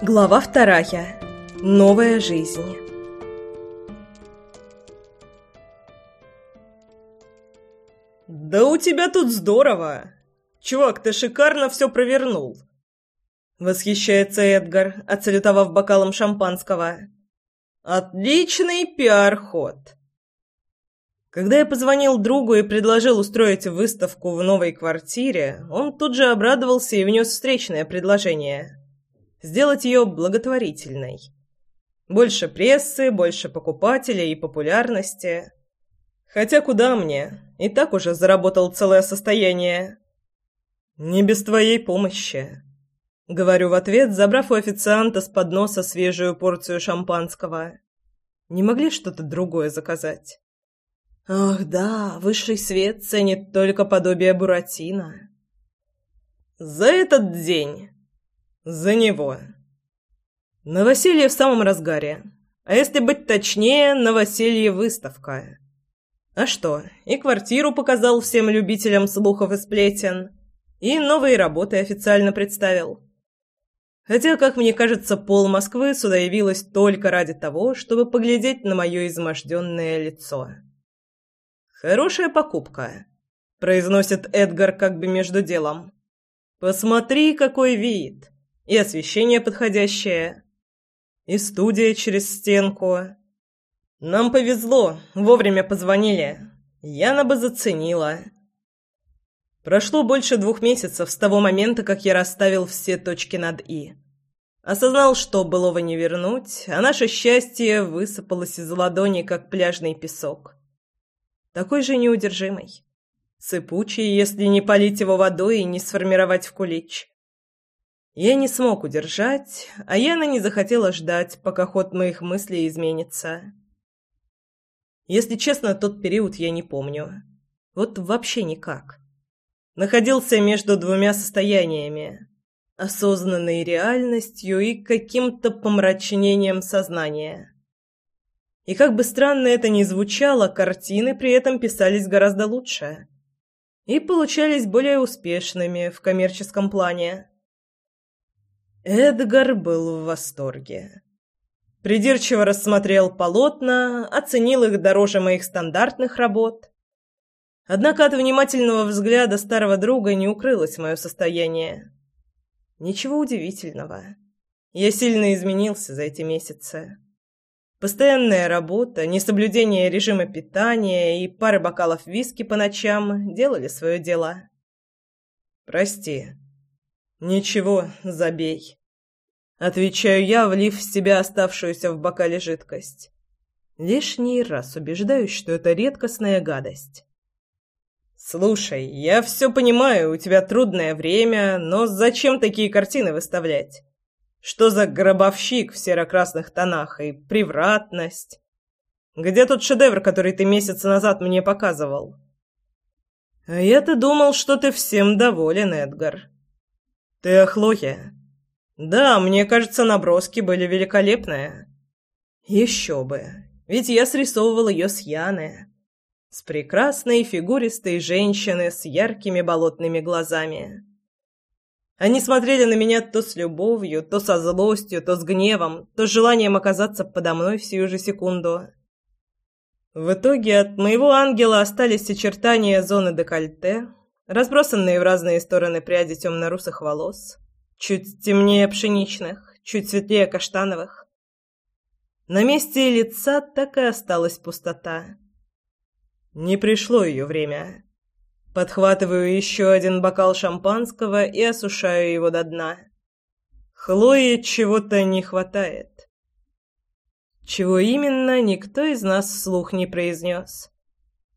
Глава вторая. Новая жизнь. «Да у тебя тут здорово! Чувак, ты шикарно все провернул!» Восхищается Эдгар, отсалютовав бокалом шампанского. «Отличный пиар-ход!» Когда я позвонил другу и предложил устроить выставку в новой квартире, он тут же обрадовался и внес встречное предложение – сделать ее благотворительной. Больше прессы, больше покупателей и популярности. Хотя куда мне? И так уже заработал целое состояние. «Не без твоей помощи», — говорю в ответ, забрав у официанта с подноса свежую порцию шампанского. «Не могли что-то другое заказать?» Ах да, высший свет ценит только подобие Буратино. За этот день. За него. Новоселье в самом разгаре. А если быть точнее, новоселье выставка. А что, и квартиру показал всем любителям слухов и сплетен, и новые работы официально представил. Хотя, как мне кажется, пол Москвы сюда явилось только ради того, чтобы поглядеть на мое изможденное лицо. «Хорошая покупка», — произносит Эдгар как бы между делом. «Посмотри, какой вид! И освещение подходящее, и студия через стенку. Нам повезло, вовремя позвонили. Яна бы заценила». Прошло больше двух месяцев с того момента, как я расставил все точки над «и». Осознал, что былого не вернуть, а наше счастье высыпалось из ладони, как пляжный песок такой же неудержимый. Сыпучий, если не полить его водой и не сформировать в кулич. Я не смог удержать, а Яна не захотела ждать, пока ход моих мыслей изменится. Если честно, тот период я не помню. Вот вообще никак. Находился между двумя состояниями. Осознанной реальностью и каким-то помрачнением сознания. И как бы странно это ни звучало, картины при этом писались гораздо лучше. И получались более успешными в коммерческом плане. Эдгар был в восторге. Придирчиво рассмотрел полотна, оценил их дороже моих стандартных работ. Однако от внимательного взгляда старого друга не укрылось мое состояние. Ничего удивительного. Я сильно изменился за эти месяцы. Постоянная работа, несоблюдение режима питания и пара бокалов виски по ночам делали свое дело. «Прости». «Ничего, забей». Отвечаю я, влив в себя оставшуюся в бокале жидкость. Лишний раз убеждаюсь, что это редкостная гадость. «Слушай, я все понимаю, у тебя трудное время, но зачем такие картины выставлять? Что за гробовщик в серо-красных тонах и привратность? Где тот шедевр, который ты месяц назад мне показывал? А я-то думал, что ты всем доволен, Эдгар. Ты о? Да, мне кажется, наброски были великолепные. Еще бы, ведь я срисовывал ее с Яны. С прекрасной фигуристой женщиной с яркими болотными глазами. Они смотрели на меня то с любовью, то со злостью, то с гневом, то с желанием оказаться подо мной в сию же секунду. В итоге от моего ангела остались очертания зоны декольте, разбросанные в разные стороны пряди темно-русых волос, чуть темнее пшеничных, чуть светлее каштановых. На месте лица так и осталась пустота. Не пришло ее время. Подхватываю еще один бокал шампанского и осушаю его до дна. Хлое чего-то не хватает. Чего именно, никто из нас вслух не произнес.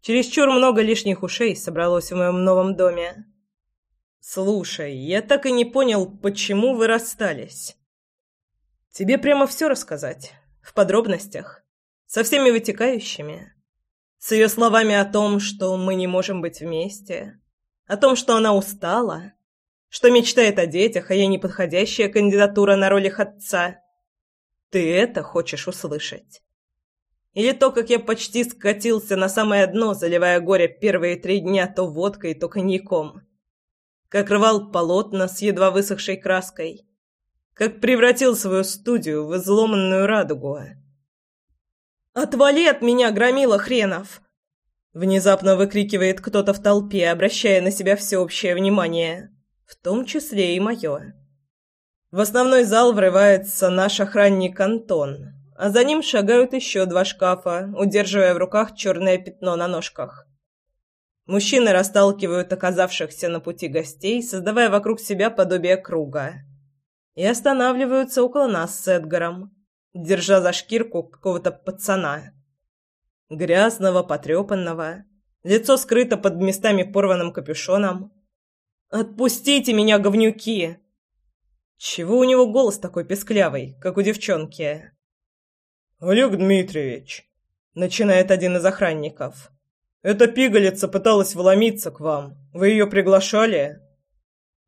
Чересчур много лишних ушей собралось в моем новом доме. «Слушай, я так и не понял, почему вы расстались. Тебе прямо все рассказать, в подробностях, со всеми вытекающими?» С ее словами о том, что мы не можем быть вместе, о том, что она устала, что мечтает о детях, а я неподходящая кандидатура на роль их отца. Ты это хочешь услышать? Или то, как я почти скатился на самое дно, заливая горе первые три дня то водкой, то коньяком. Как рвал полотна с едва высохшей краской. как превратил свою студию в изломанную радугу. «Отвали от меня, громила хренов!» Внезапно выкрикивает кто-то в толпе, обращая на себя всеобщее внимание, в том числе и мое. В основной зал врывается наш охранник Антон, а за ним шагают еще два шкафа, удерживая в руках черное пятно на ножках. Мужчины расталкивают оказавшихся на пути гостей, создавая вокруг себя подобие круга. И останавливаются около нас с Эдгаром, держа за шкирку какого-то пацана. Грязного, потрепанного, лицо скрыто под местами порванным капюшоном. «Отпустите меня, говнюки!» Чего у него голос такой песклявый, как у девчонки? «Олег Дмитриевич», — начинает один из охранников, — «эта пигалица пыталась вломиться к вам. Вы ее приглашали?»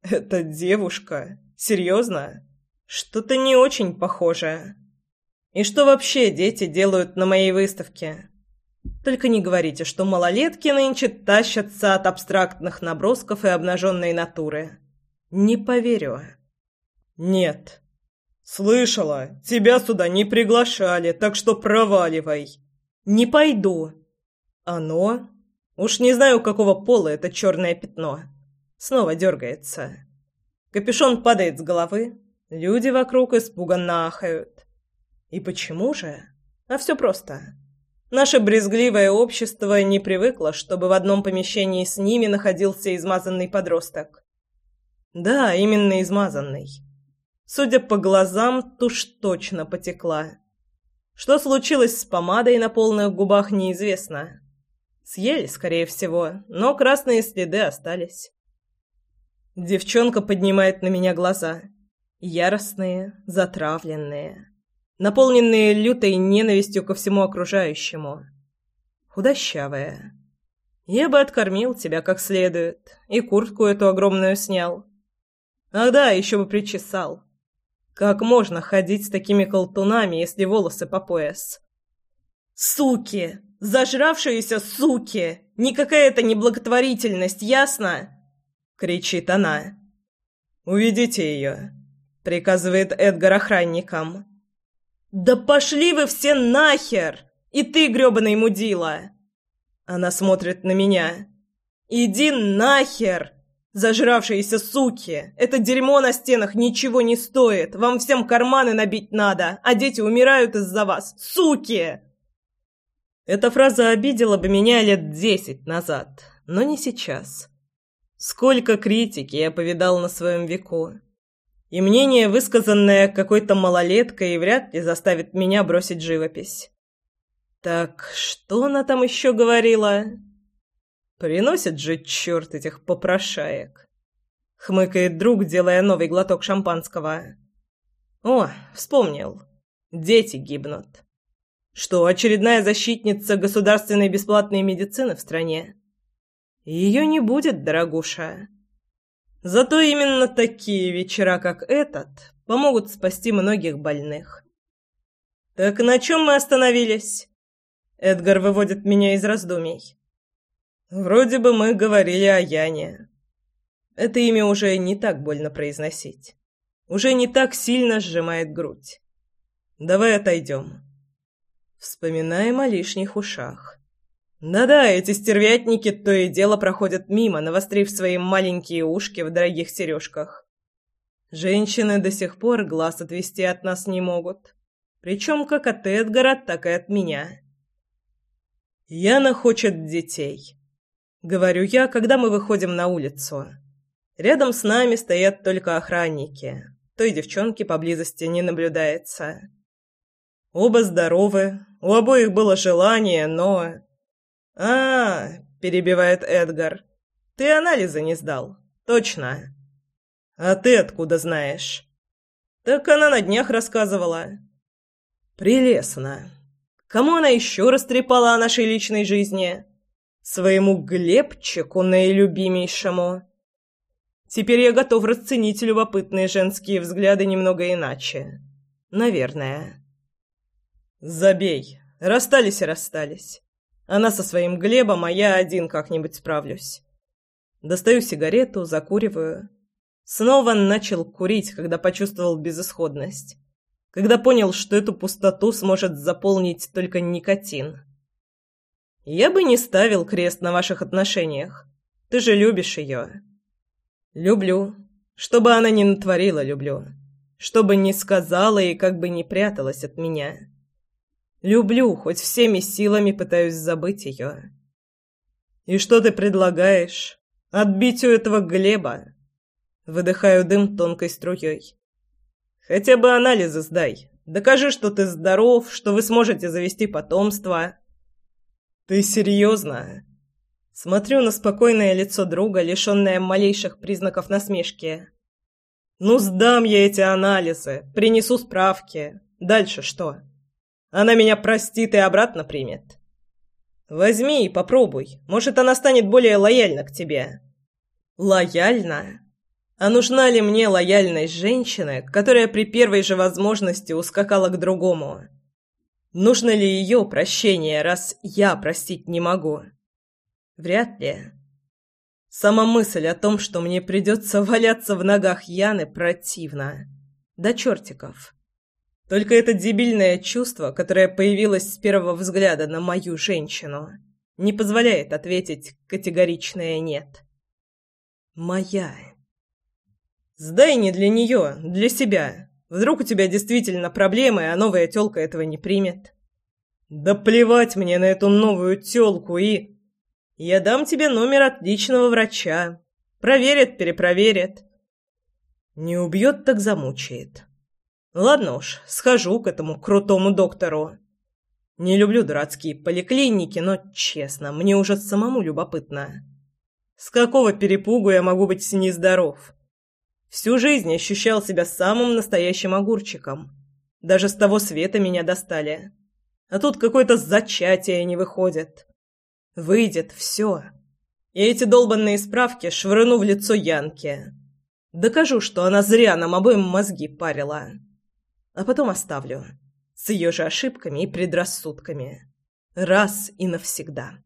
«Это девушка? Серьезно? Что-то не очень похоже. И что вообще дети делают на моей выставке?» Только не говорите, что малолетки нынче тащатся от абстрактных набросков и обнаженной натуры. Не поверю. Нет. Слышала, тебя сюда не приглашали, так что проваливай. Не пойду. Оно? Уж не знаю, какого пола это черное пятно. Снова дергается. Капюшон падает с головы. Люди вокруг испуганно ахают. И почему же? А все просто. Наше брезгливое общество не привыкло, чтобы в одном помещении с ними находился измазанный подросток. Да, именно измазанный. Судя по глазам, тушь точно потекла. Что случилось с помадой на полных губах, неизвестно. Съели, скорее всего, но красные следы остались. Девчонка поднимает на меня глаза. Яростные, затравленные наполненные лютой ненавистью ко всему окружающему. Худощавая. Я бы откормил тебя как следует, и куртку эту огромную снял. Ах да, еще бы причесал. Как можно ходить с такими колтунами, если волосы по пояс? Суки! Зажравшиеся суки! Никакая это не благотворительность, ясно? Кричит она. «Уведите ее», — приказывает Эдгар охранникам. «Да пошли вы все нахер! И ты, грёбаный мудила!» Она смотрит на меня. «Иди нахер! Зажравшиеся суки! Это дерьмо на стенах ничего не стоит! Вам всем карманы набить надо, а дети умирают из-за вас! Суки!» Эта фраза обидела бы меня лет десять назад, но не сейчас. Сколько критики я повидал на своем веку. И мнение, высказанное какой-то малолеткой, вряд ли заставит меня бросить живопись. Так, что она там еще говорила? Приносит же черт этих попрошаек. Хмыкает друг, делая новый глоток шампанского. О, вспомнил. Дети гибнут. Что, очередная защитница государственной бесплатной медицины в стране? Ее не будет, дорогуша. Зато именно такие вечера, как этот, помогут спасти многих больных. Так на чем мы остановились? Эдгар выводит меня из раздумий. Вроде бы мы говорили о Яне. Это имя уже не так больно произносить. Уже не так сильно сжимает грудь. Давай отойдем. Вспоминаем о лишних ушах. Да-да, эти стервятники то и дело проходят мимо, навострив свои маленькие ушки в дорогих сережках. Женщины до сих пор глаз отвести от нас не могут. Причем как от Эдгара, так и от меня. Яна хочет детей. Говорю я, когда мы выходим на улицу. Рядом с нами стоят только охранники. Той девчонки поблизости не наблюдается. Оба здоровы, у обоих было желание, но... «А, — перебивает Эдгар, — ты анализы не сдал. Точно. А ты откуда знаешь?» «Так она на днях рассказывала». «Прелестно. Кому она еще растрепала о нашей личной жизни?» «Своему Глебчику наилюбимейшему». Теперь я готов расценить любопытные женские взгляды немного иначе. Наверное. Забей. Расстались и расстались. Она со своим Глебом, а я один как-нибудь справлюсь. Достаю сигарету, закуриваю. Снова начал курить, когда почувствовал безысходность. Когда понял, что эту пустоту сможет заполнить только никотин. Я бы не ставил крест на ваших отношениях. Ты же любишь ее. Люблю. Что бы она ни натворила, люблю. Что бы ни сказала и как бы ни пряталась от меня. Люблю, хоть всеми силами пытаюсь забыть ее. И что ты предлагаешь? Отбить у этого Глеба? Выдыхаю дым тонкой струей. Хотя бы анализы сдай. Докажи, что ты здоров, что вы сможете завести потомство. «Ты серьезно?» Смотрю на спокойное лицо друга, лишенное малейших признаков насмешки. «Ну, сдам я эти анализы, принесу справки. Дальше что? Она меня простит и обратно примет?» «Возьми и попробуй. Может, она станет более лояльна к тебе». «Лояльна? А нужна ли мне лояльность женщины, которая при первой же возможности ускакала к другому?» Нужно ли ее прощение, раз я простить не могу? Вряд ли. Сама мысль о том, что мне придется валяться в ногах Яны, противна. До чертиков. Только это дебильное чувство, которое появилось с первого взгляда на мою женщину, не позволяет ответить категоричное «нет». Моя. Сдай не для нее, для себя. Вдруг у тебя действительно проблемы, а новая тёлка этого не примет. Да плевать мне на эту новую тёлку и... Я дам тебе номер отличного врача. Проверит, перепроверит. Не убьет, так замучает. Ладно уж, схожу к этому крутому доктору. Не люблю дурацкие поликлиники, но, честно, мне уже самому любопытно. С какого перепугу я могу быть нездоров? Всю жизнь ощущал себя самым настоящим огурчиком. Даже с того света меня достали. А тут какое-то зачатие не выходит. Выйдет все. И эти долбанные справки швырну в лицо Янке. Докажу, что она зря нам обоим мозги парила. А потом оставлю. С ее же ошибками и предрассудками. Раз и навсегда.